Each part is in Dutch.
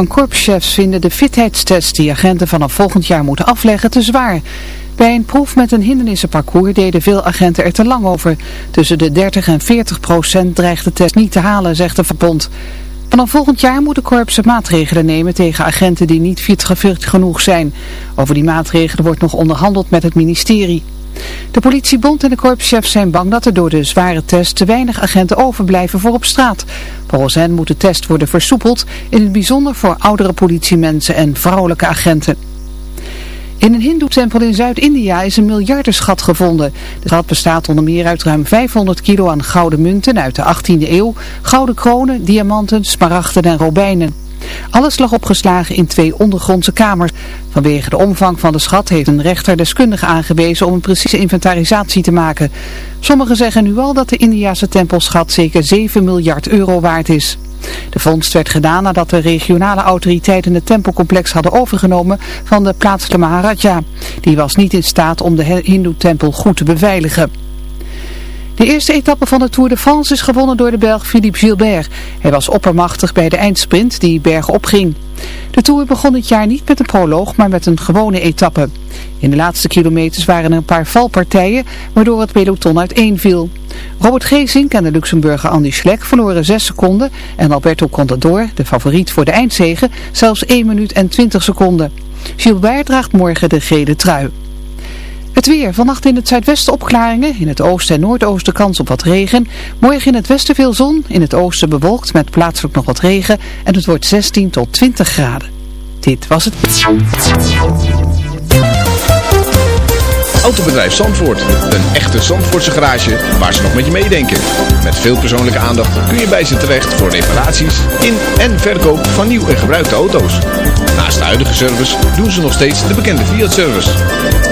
Van korpschefs vinden de fitheidstest die agenten vanaf volgend jaar moeten afleggen te zwaar. Bij een proef met een hindernissenparcours deden veel agenten er te lang over. Tussen de 30 en 40 procent dreigt de test niet te halen, zegt de verbond. Vanaf volgend jaar moeten korpsen maatregelen nemen tegen agenten die niet fit genoeg zijn. Over die maatregelen wordt nog onderhandeld met het ministerie. De politiebond en de korpschefs zijn bang dat er door de zware test te weinig agenten overblijven voor op straat. Volgens hen moet de test worden versoepeld, in het bijzonder voor oudere politiemensen en vrouwelijke agenten. In een hindoe-tempel in Zuid-India is een miljardenschat gevonden. De schat bestaat onder meer uit ruim 500 kilo aan gouden munten uit de 18e eeuw, gouden kronen, diamanten, smaragden en robijnen. Alles lag opgeslagen in twee ondergrondse kamers. Vanwege de omvang van de schat heeft een rechter deskundige aangewezen om een precieze inventarisatie te maken. Sommigen zeggen nu al dat de Indiase tempelschat zeker 7 miljard euro waard is. De vondst werd gedaan nadat de regionale autoriteiten het tempelcomplex hadden overgenomen van de plaatselijke Maharaja. Die was niet in staat om de hindoe-tempel goed te beveiligen. De eerste etappe van de Tour de France is gewonnen door de Belg Philippe Gilbert. Hij was oppermachtig bij de eindsprint die berg opging. De Tour begon dit jaar niet met een proloog, maar met een gewone etappe. In de laatste kilometers waren er een paar valpartijen, waardoor het peloton uiteenviel. Robert Geesink en de Luxemburger Andy Schleck verloren 6 seconden en Alberto Contador, de favoriet voor de eindzege, zelfs 1 minuut en 20 seconden. Gilbert draagt morgen de gele trui. Het weer. Vannacht in het zuidwesten opklaringen. In het oosten en noordoosten kans op wat regen. Morgen in het westen veel zon. In het oosten bewolkt met plaatselijk nog wat regen. En het wordt 16 tot 20 graden. Dit was het. Autobedrijf Zandvoort. Een echte Zandvoortse garage waar ze nog met je meedenken. Met veel persoonlijke aandacht kun je bij ze terecht voor reparaties in en verkoop van nieuw en gebruikte auto's. Naast de huidige service doen ze nog steeds de bekende Fiat-service.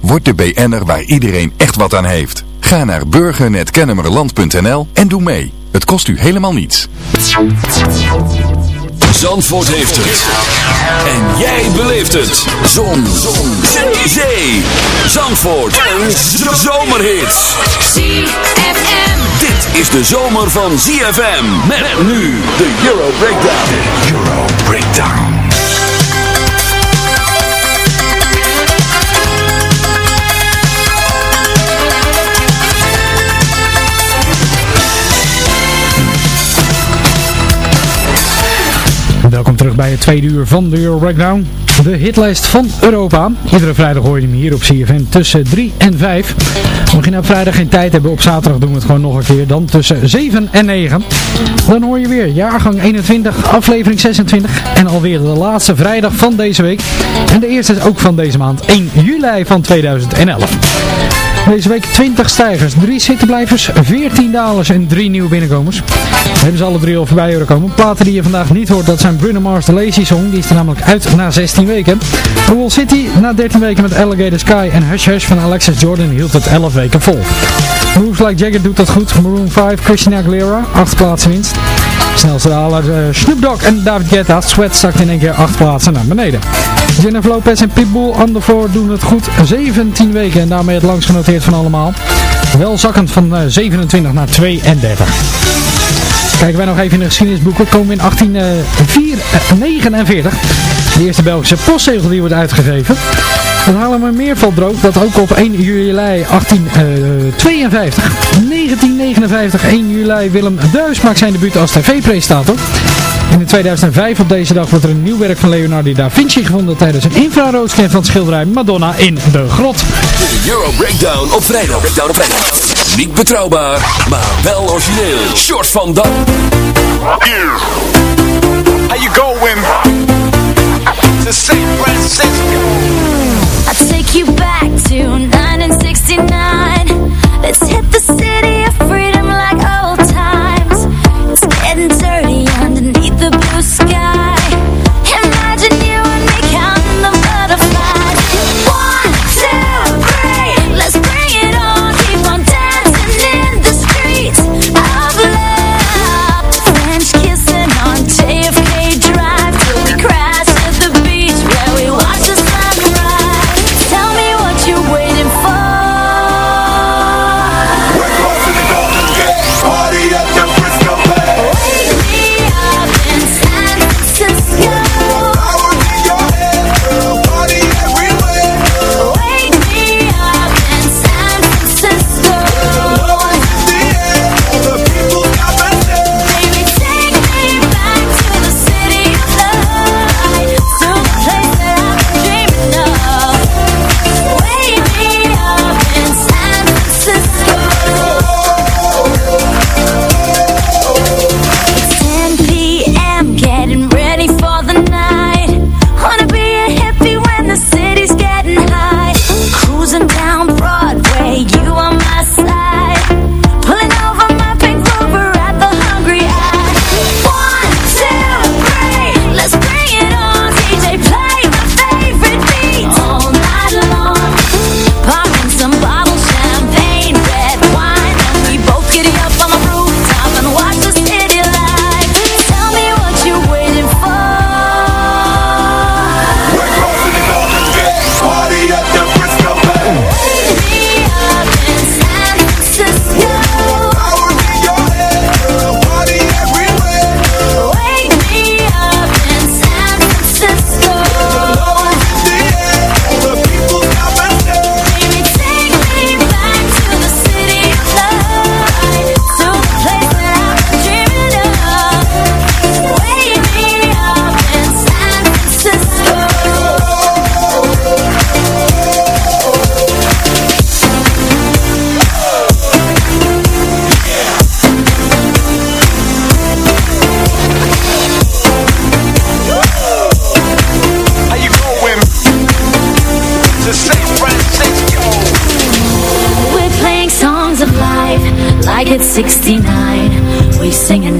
Word de BN'er waar iedereen echt wat aan heeft. Ga naar burgernetkennemerland.nl en doe mee. Het kost u helemaal niets. Zandvoort heeft het. En jij beleeft het. Zon. Zon. Zee. Zee. Zandvoort. Een zomerhit. ZFM. Dit is de zomer van ZFM. Met nu de Euro Breakdown. De Euro Breakdown. Terug bij het tweede uur van de Euro Breakdown. De hitlijst van Europa. Iedere vrijdag hoor je hem hier op CFM tussen 3 en 5. Mocht je op vrijdag geen tijd hebben, op zaterdag doen we het gewoon nog een keer. Dan tussen 7 en 9. Dan hoor je weer jaargang 21, aflevering 26. En alweer de laatste vrijdag van deze week. En de eerste is ook van deze maand, 1 juli van 2011. Deze week 20 stijgers, 3 zittenblijvers, 14 dalers en 3 nieuwe binnenkomers. We hebben ze alle drie al voorbij horen komen. Platen die je vandaag niet hoort, dat zijn Bruno Mars, de Lazy Song. Die is er namelijk uit na 16 weken. Wall City na 13 weken met Alligator Sky. En Hush Hush van Alexis Jordan hield het 11 weken vol. Moves Like Jagger doet dat goed. Maroon 5, Christina Aguilera, 8 plaatsen winst. Snelste daler uh, en David Guetta. Sweat zakt in één keer 8 plaatsen naar beneden. Jennifer Lopez en Pitbull Underfour doen het goed. 17 weken en daarmee het langst genoteerd van allemaal. Wel zakkend van uh, 27 naar 32. Kijken wij nog even in de geschiedenisboeken. Komen we in 1849. De eerste Belgische postzegel die wordt uitgegeven. Dan halen we meervaldroog dat ook op 1 juli 1852, 1959, 1 juli, Willem Deus maakt zijn debuut als tv-presentator. En in 2005 op deze dag wordt er een nieuw werk van Leonardo da Vinci gevonden tijdens een infraroodscan van het schilderij Madonna in de grot. De Euro Breakdown op vrijdag. Breakdown op vrijdag. Niet betrouwbaar, maar wel origineel. Short van Dam. How you going? To San Francisco. I take you back to 1969. Let's hit the city 69. We singing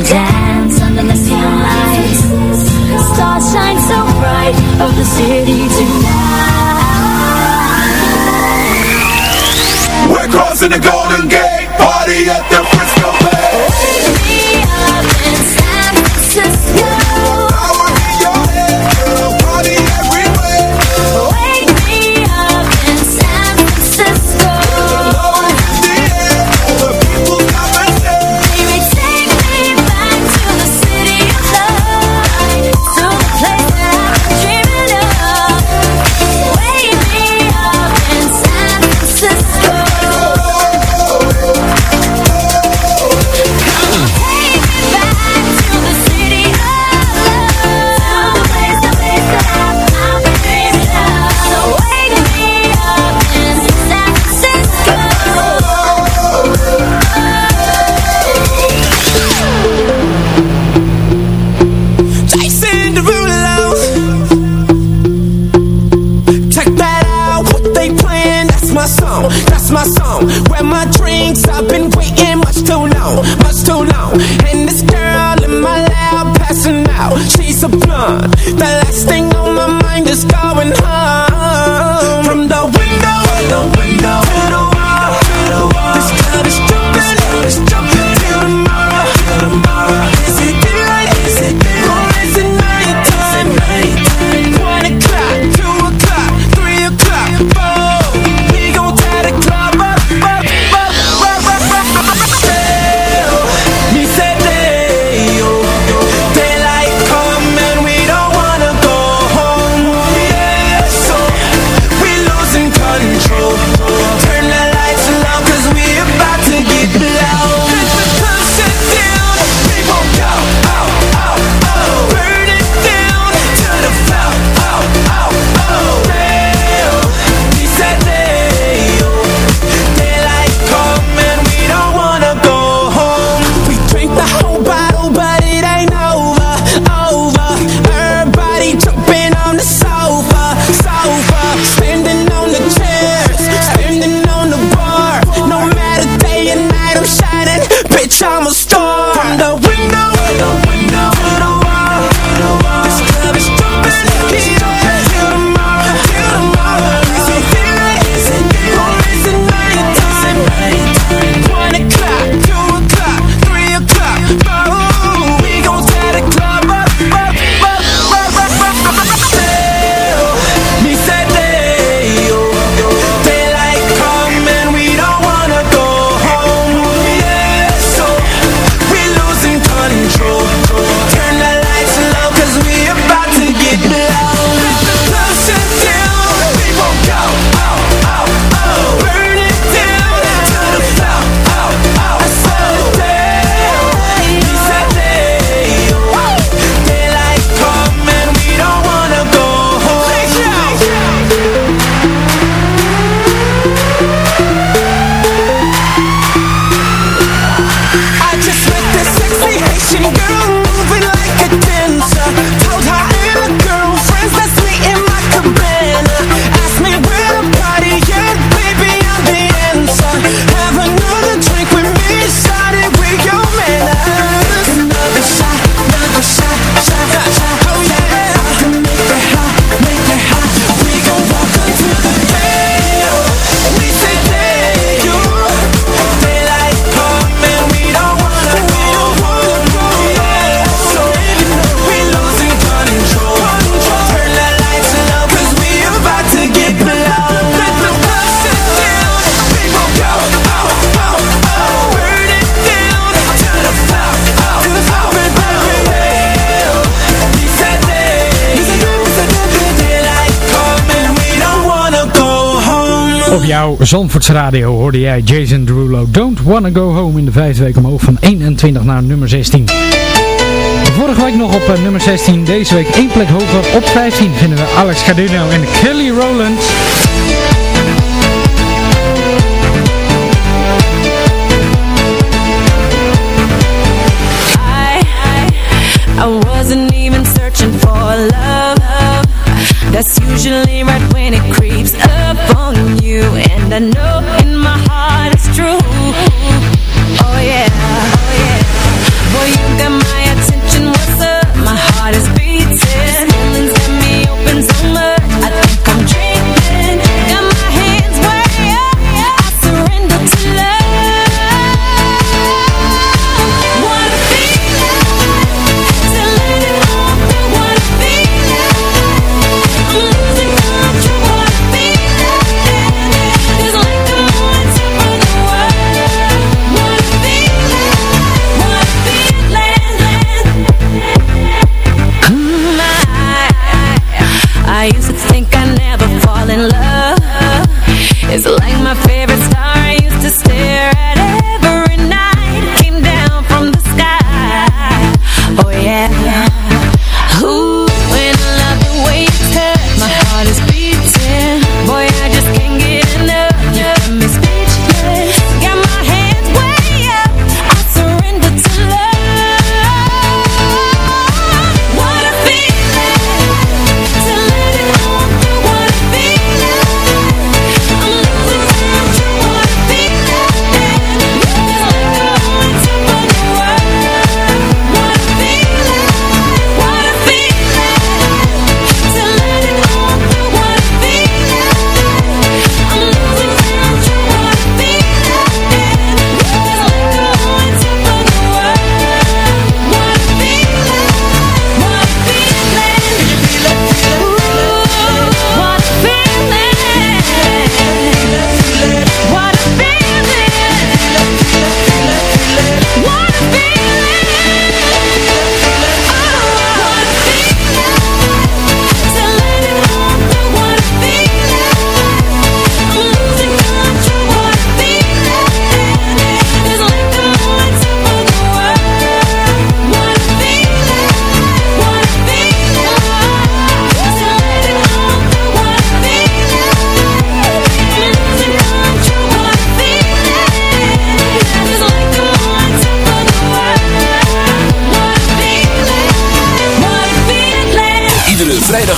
Zandvoorts Radio hoorde jij Jason Derulo Don't Wanna Go Home in de vijfde week omhoog van 21 naar nummer 16. Vorige week nog op eh, nummer 16, deze week één plek hoger op 15 vinden we Alex Cardino en Kelly Rowland.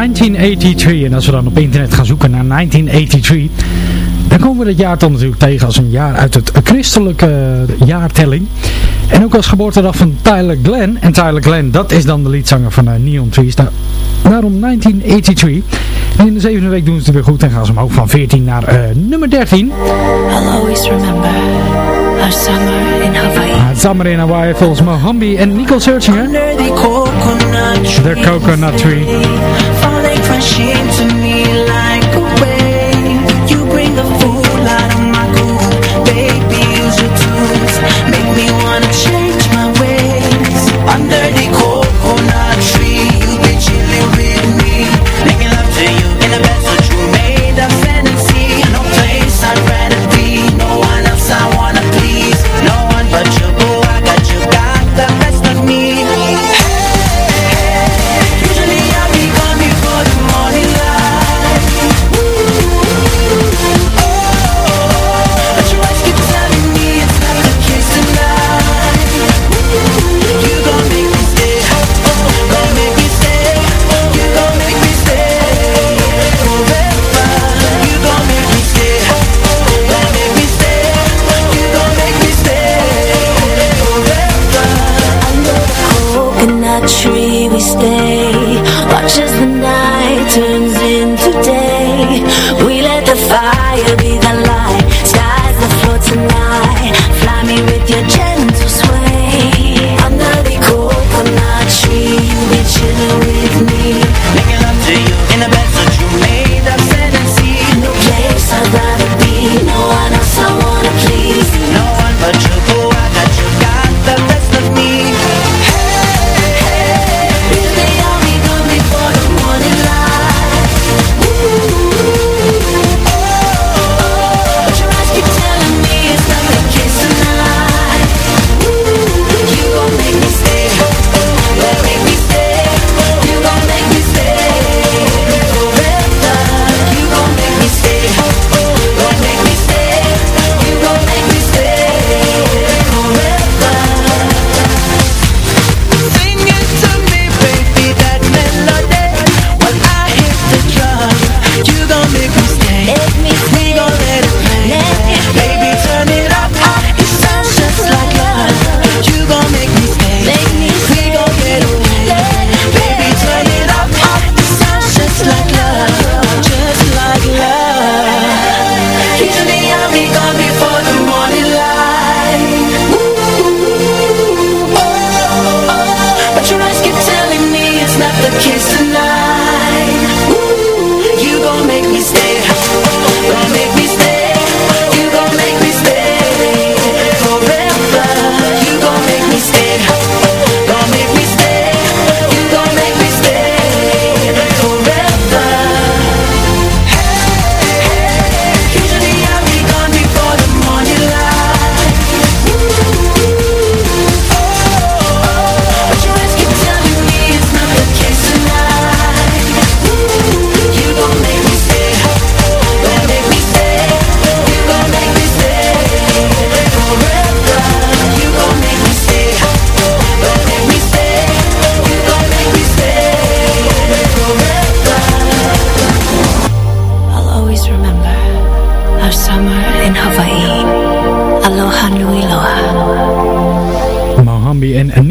1983. En als we dan op internet gaan zoeken naar 1983... Dan komen we dat jaartal natuurlijk tegen als een jaar uit het christelijke jaartelling. En ook als geboortedag van Tyler Glenn. En Tyler Glenn, dat is dan de liedzanger van eh, Neon Trees. Nou, daarom 1983. En in de zevende week doen ze het weer goed en gaan ze omhoog van 14 naar eh, nummer 13. I'll always remember our summer in Hawaii. Ah, summer in Hawaii volgens Mohambi en Nicole Searchinger. The coconut tree. machine to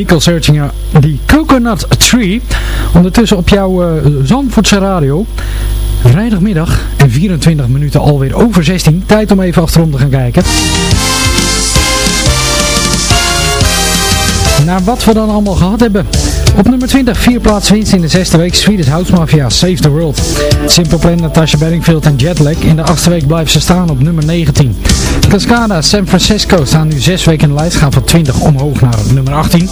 Michael Searchinger, die Coconut Tree. Ondertussen op jouw uh, Zandvoortse radio. Vrijdagmiddag en 24 minuten alweer over 16. Tijd om even achterom te gaan kijken. Naar wat we dan allemaal gehad hebben. Op nummer 20, vier plaats winst in de zesde week, Swedish House Mafia, Save the World. Simple Plan, Natasha Bedingfield en Jetlag. In de achtste week blijven ze staan op nummer 19. Cascada, San Francisco staan nu zes weken in de lijst, gaan van 20 omhoog naar nummer 18.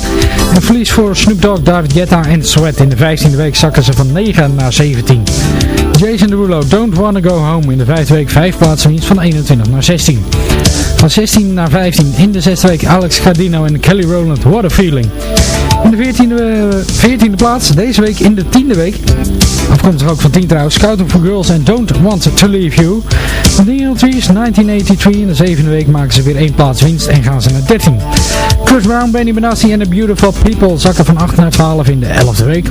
En verlies voor Snoop Dogg, David Guetta en Sweat. In de 15e week zakken ze van 9 naar 17. Jason Derulo, Don't Wanna Go Home. In de vijfde week vijf plaatsen winst van 21 naar 16. Van 16 naar 15. In de zesde week Alex Cardino en Kelly Rowland. What a feeling. In de veertiende, eh, veertiende plaats. Deze week in de tiende week. Afkomstig ook van 10 trouwens. Scouting for Girls and Don't Want to Leave You. Van is 1983. In de zevende week maken ze weer één plaats winst en gaan ze naar 13. Chris Brown, Benny Benassi en The Beautiful People zakken van 8 naar 12 in de 11e week.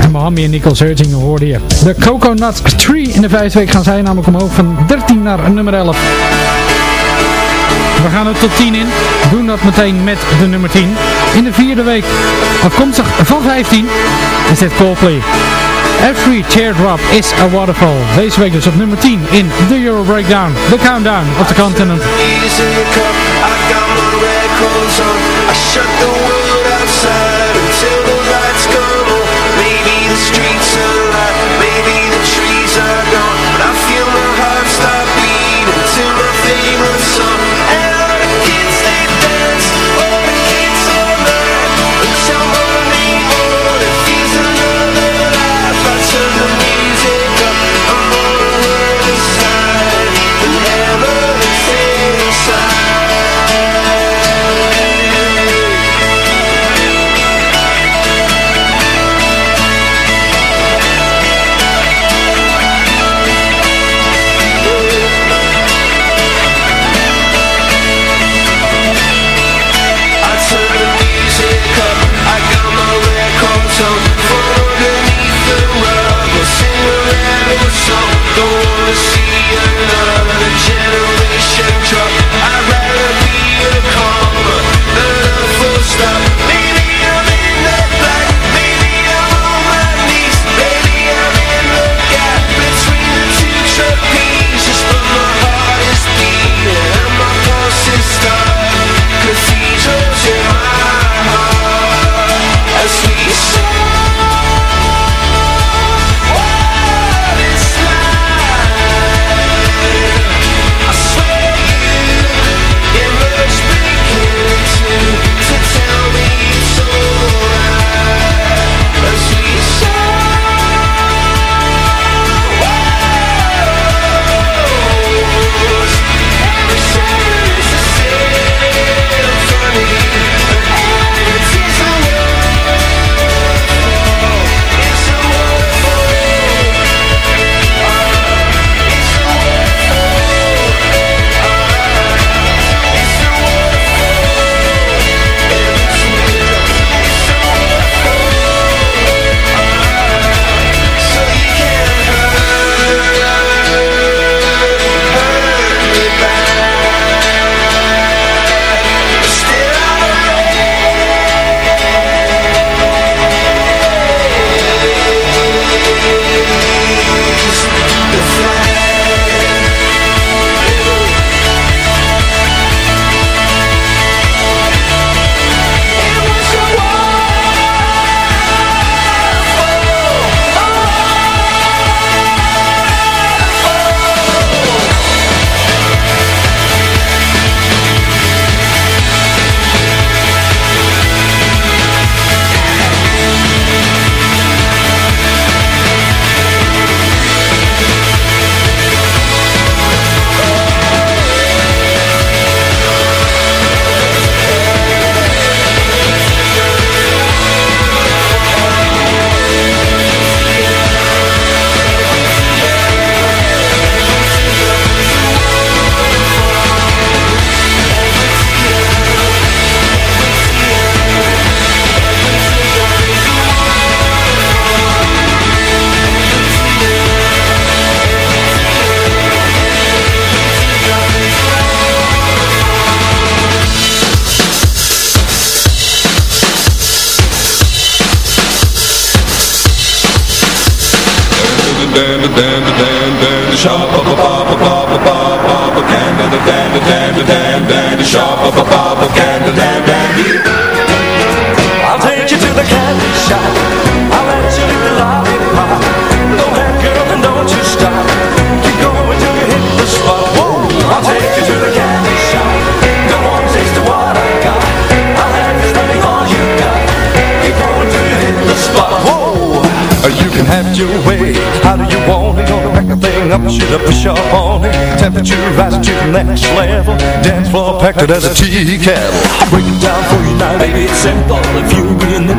En Mohammed en Nicole Serging hoorden hier. De Coconut Tree in de vijfde week gaan zij namelijk omhoog van 13 naar nummer 11. We gaan er tot 10 in. Doen dat meteen met de nummer 10. In de vierde week afkomstig van 15 is dit Coldplay. Every teardrop is a waterfall. Deze week dus op nummer 10 in The Euro Breakdown. The Countdown op de continent. Up, push up on it. Temperature rising to the next level. Dance floor packed as a tea kettle. I'll break it down for you now, Baby, it's simple if you be in the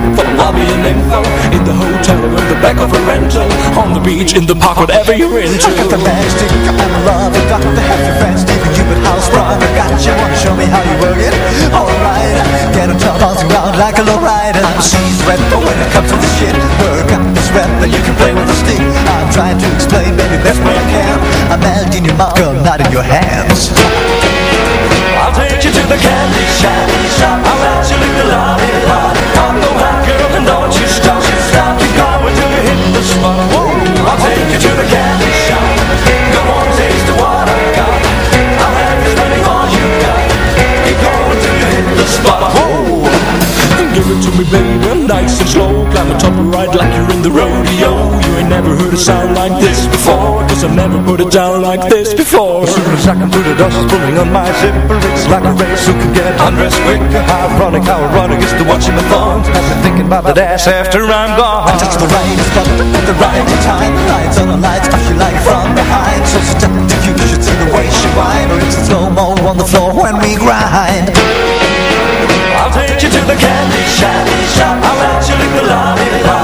hotel or in the back of a rental, on the beach, in the park, whatever you're into. I got the magic, I got the love, I got have your friends, leaving you at house front. I got you, wanna show me how you work it? Alright, get on top, bouncing around like a low rider. I'm a seasoned rep, but when it comes to the shit, work this rep, and you can play with a stick. I'm trying to explain, baby, best way I can. I'm mad in your mouth, girl, not in your hands. I'll take you to the candy shop. I'll let you lick the lollipop. I'm no hot girl, and don't you stop. Stop, keep going till you hit the spot. Whoa, I'll take you to the candy shop. Go on, taste what I got. I'll have you spending all you got. Keep going till you hit the spot. Whoa, give it to me, baby, nice and slow. Climb the top and ride like you're in the rodeo. You ain't never heard a sound like this before. Cause I've never put it down like this before. As soon as I through the dust pulling on my zipper It's like a race who can get undressed quicker How ironic, how ironic is to watching the fun I've been thinking about that ass after I'm gone I touch the right spot at the right time lights on the lights, I feel like from behind So seductive, you should see the way she whine Or it's slow-mo on the floor when we grind take you to the candy shop. I'll let you lick the lollipop.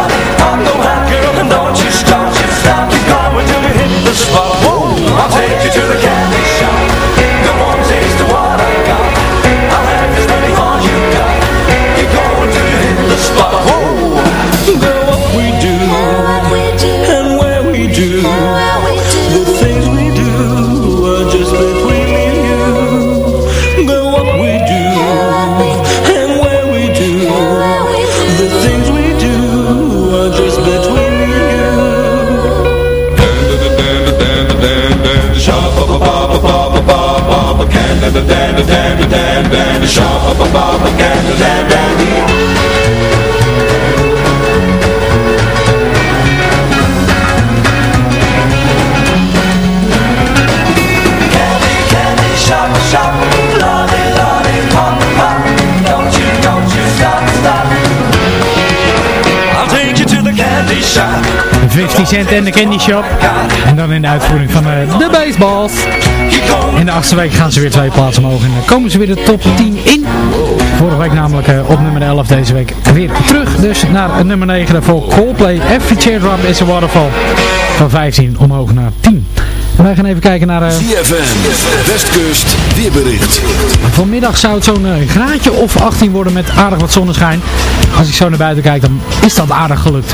Candy, candy, shop, shop, lolly, lolly, pop, pop. Don't you, don't you stop, stop. I'll take you to the candy shop. 50 Cent en de Candy Shop. En dan in de uitvoering van eh, de Baseballs. In de achtste week gaan ze weer twee plaatsen omhoog en dan komen ze weer de top 10 in. Vorige week namelijk eh, op nummer 11, deze week weer terug. Dus naar eh, nummer 9 voor Coldplay. Every Teardrop is a Waterfall. Van 15 omhoog naar 10. En wij gaan even kijken naar... eh, ZFM, Westkust, weerbericht. Vanmiddag zou het zo'n eh, graadje of 18 worden met aardig wat zonneschijn. Als ik zo naar buiten kijk, dan is dat aardig gelukt.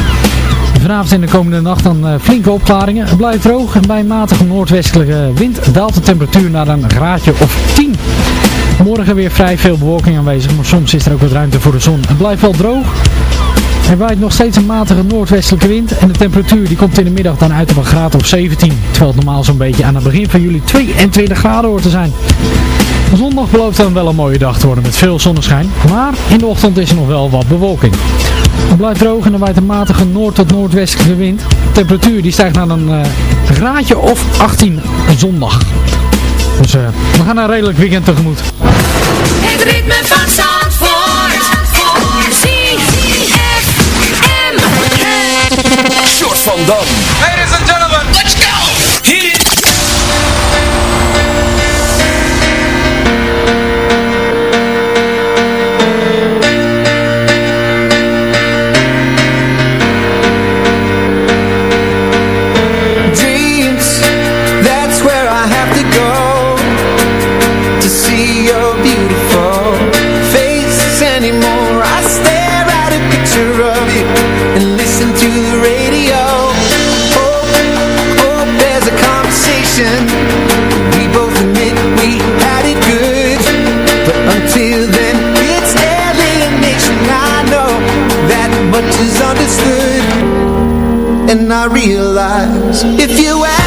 Vanavond en de komende nacht dan eh, flinke opklaringen. Het blijft droog en bij een matige noordwestelijke wind daalt de temperatuur naar een graadje of 10. Morgen weer vrij veel bewolking aanwezig, maar soms is er ook wat ruimte voor de zon. Het blijft wel droog. Er waait nog steeds een matige noordwestelijke wind en de temperatuur die komt in de middag dan uit op een graad of 17. Terwijl het normaal zo'n beetje aan het begin van juli 22 graden hoort te zijn. Zondag belooft dan wel een mooie dag te worden met veel zonneschijn, maar in de ochtend is er nog wel wat bewolking. Het blijft droog en er waait een matige noord- tot noordwestelijke wind. De temperatuur die stijgt naar een eh, graadje of 18 zondag. Dus eh, we gaan een redelijk weekend tegemoet. Het ritme van Zandvoort. Ladies and I realize. If you ask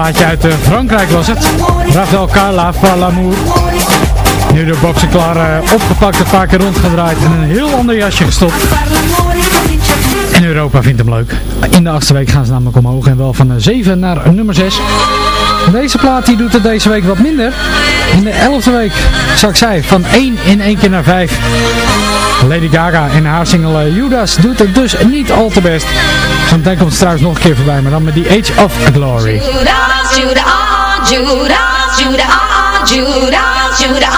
plaatje uit eh, Frankrijk was het. Rafael Carla Falamour. Nu de boxen klaar eh, opgepakt, een paar keer rondgedraaid en een heel ander jasje gestopt. En Europa vindt hem leuk. In de achtste week gaan ze namelijk omhoog en wel van eh, 7 naar nummer 6. Deze plaat die doet het deze week wat minder. In de elfde week zou ik zeggen van 1 in 1 keer naar 5. Lady Gaga en haar single Judas doet het dus niet al te best. Zometeen komt het trouwens nog een keer voorbij, maar dan met die Age of Glory. Judah, ah, Judah, Judah, Judah, Judah,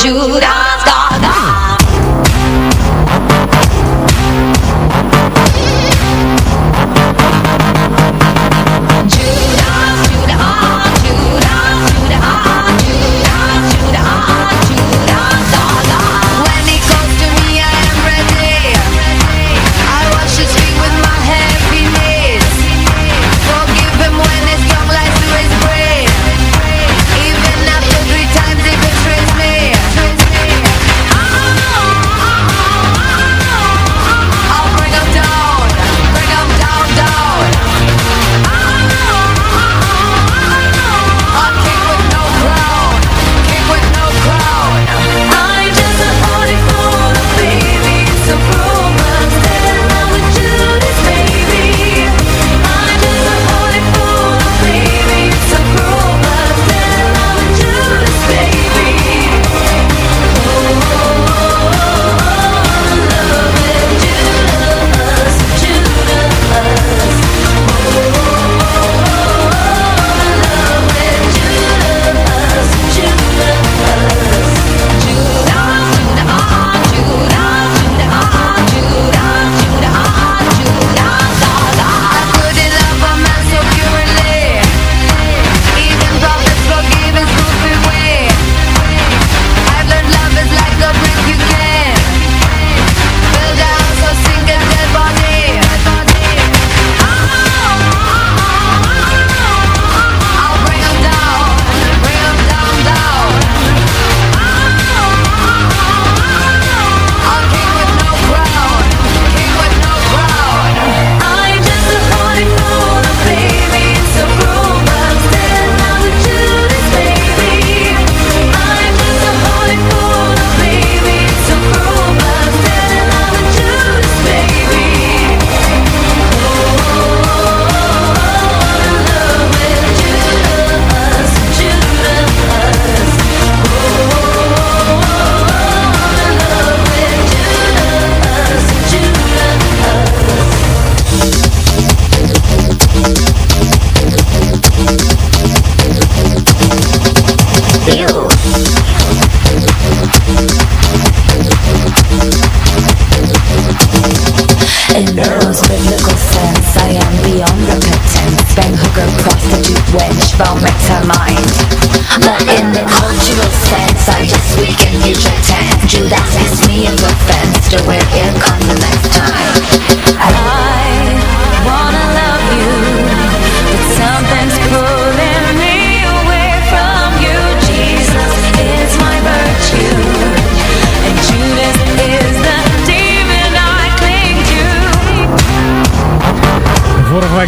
Judah, Judah,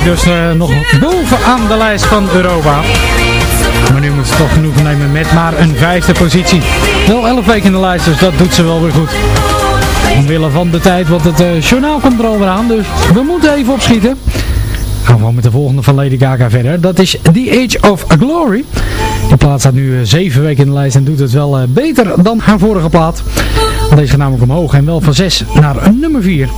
dus eh, nog bovenaan de lijst van Europa. Maar nu moet ze toch genoeg nemen met maar een vijfde positie. Wel elf weken in de lijst, dus dat doet ze wel weer goed. Omwille van de tijd, want het uh, journaal komt er alweer aan, dus we moeten even opschieten. Gaan we met de volgende van Lady Gaga verder. Dat is The Age of Glory. Die plaat staat nu eh, zeven weken in de lijst en doet het wel beter dan haar vorige plaat. Deze gaat namelijk omhoog en wel van 6 naar nummer 4.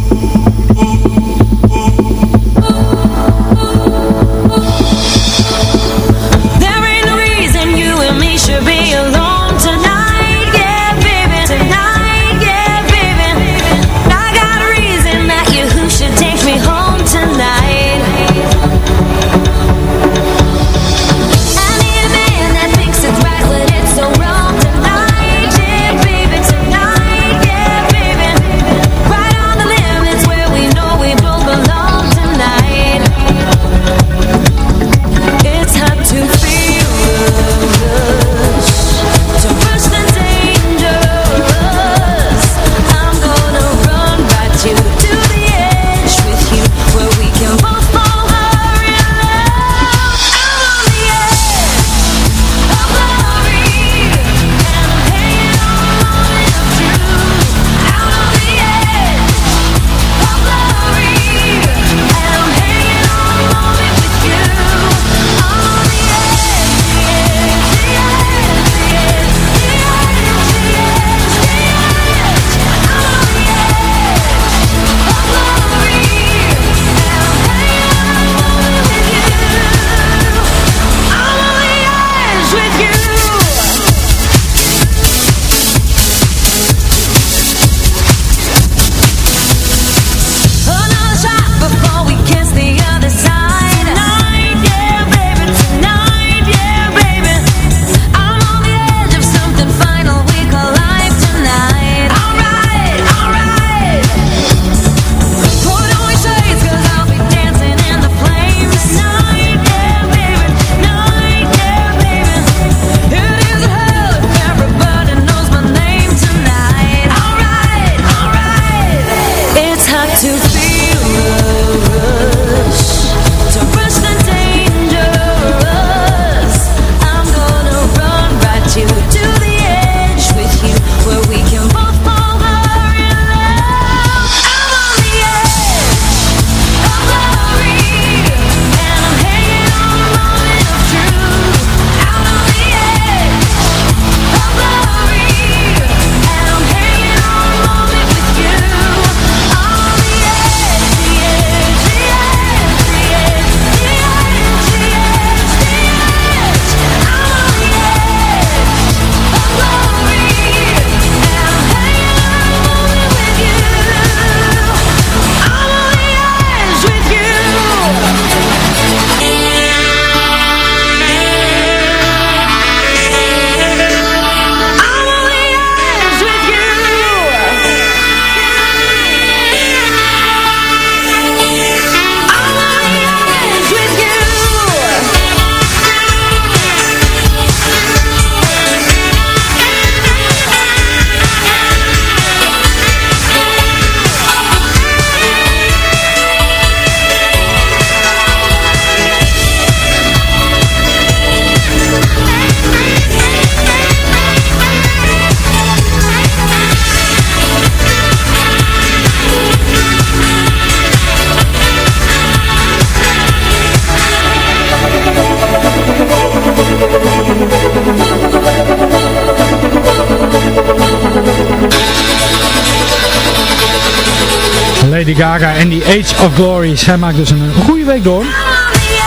Gaga en die Age of Glory. Zij maakt dus een goede week door.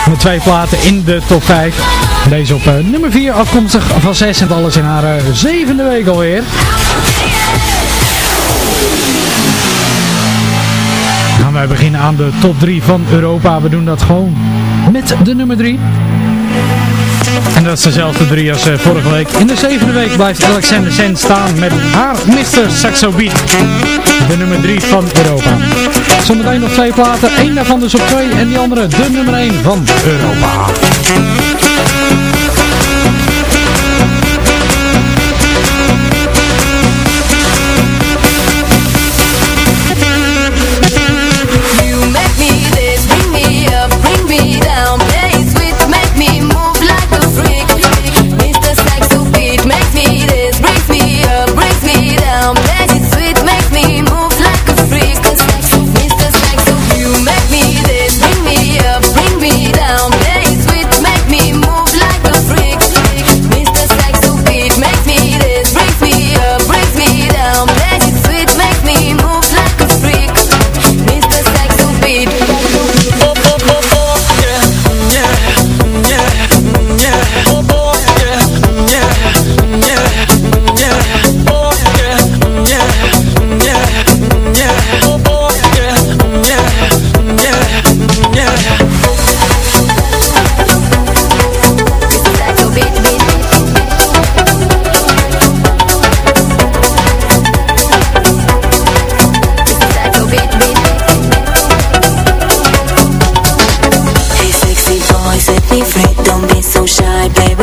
Met twee platen in de top 5. Deze op uh, nummer 4 afkomstig van 6 en alles in haar uh, zevende week alweer. Gaan wij beginnen aan de top 3 van Europa. We doen dat gewoon met de nummer 3. En dat is dezelfde drie als eh, vorige week. In de zevende week blijft Alexander Sen staan met haar Mr. Saxo Beat. De nummer drie van Europa. Zometeen nog twee platen. één daarvan dus op twee en die andere de nummer één van Europa.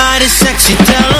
body's sexy, tell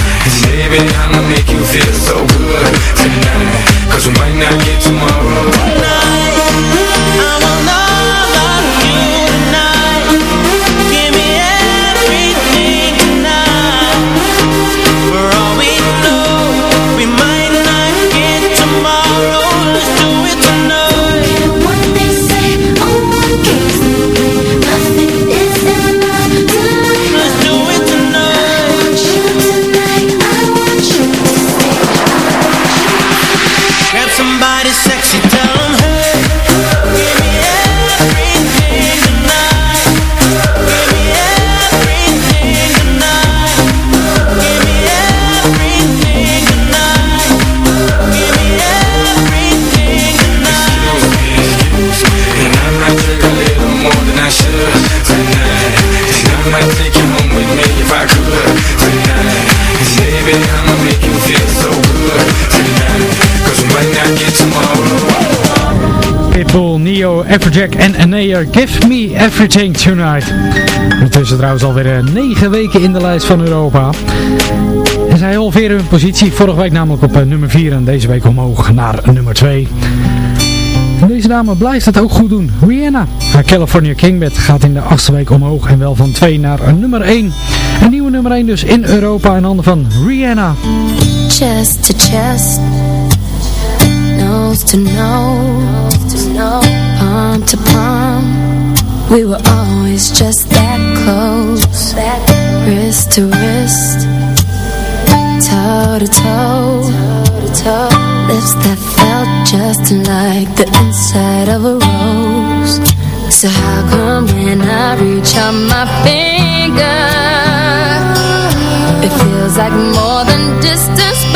Baby, I'ma make you feel so good tonight. Cause we might not get tomorrow. Grab Pitbull, Neo, Everjack en Anea Give Me Everything Tonight. Ondertussen trouwens alweer eh, 9 weken in de lijst van Europa. En zij halveren hun positie vorige week namelijk op eh, nummer 4 en deze week omhoog naar nummer 2. En deze dame blijft het ook goed doen. Rihanna, haar California Kingbed gaat in de achtste week omhoog en wel van 2 naar een nummer 1. Een nieuwe nummer 1 dus in Europa in handen van Rihanna. chest to chest, nose to nose, palm to palm. We were always just that close, wrist to wrist, toe to toe, lips that felt just like the inside of a rose. So how come when I reach out my finger? It feels like more than distance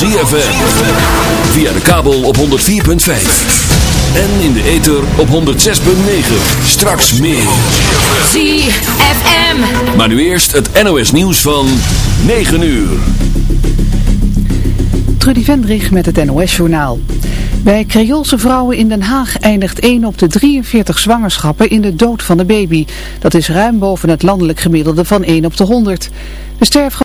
ZFM. Via de kabel op 104.5. En in de ether op 106.9. Straks meer. ZFM. Maar nu eerst het NOS nieuws van 9 uur. Trudy Vendrich met het NOS-journaal. Bij Creoolse vrouwen in Den Haag eindigt 1 op de 43 zwangerschappen in de dood van de baby. Dat is ruim boven het landelijk gemiddelde van 1 op de 100. De sterf